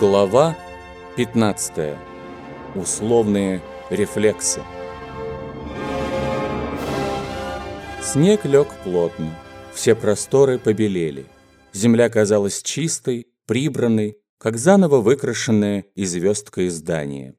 Глава 15. Условные рефлексы. Снег лег плотно, все просторы побелели. Земля казалась чистой, прибранной, как заново выкрашенное и звездкой здание.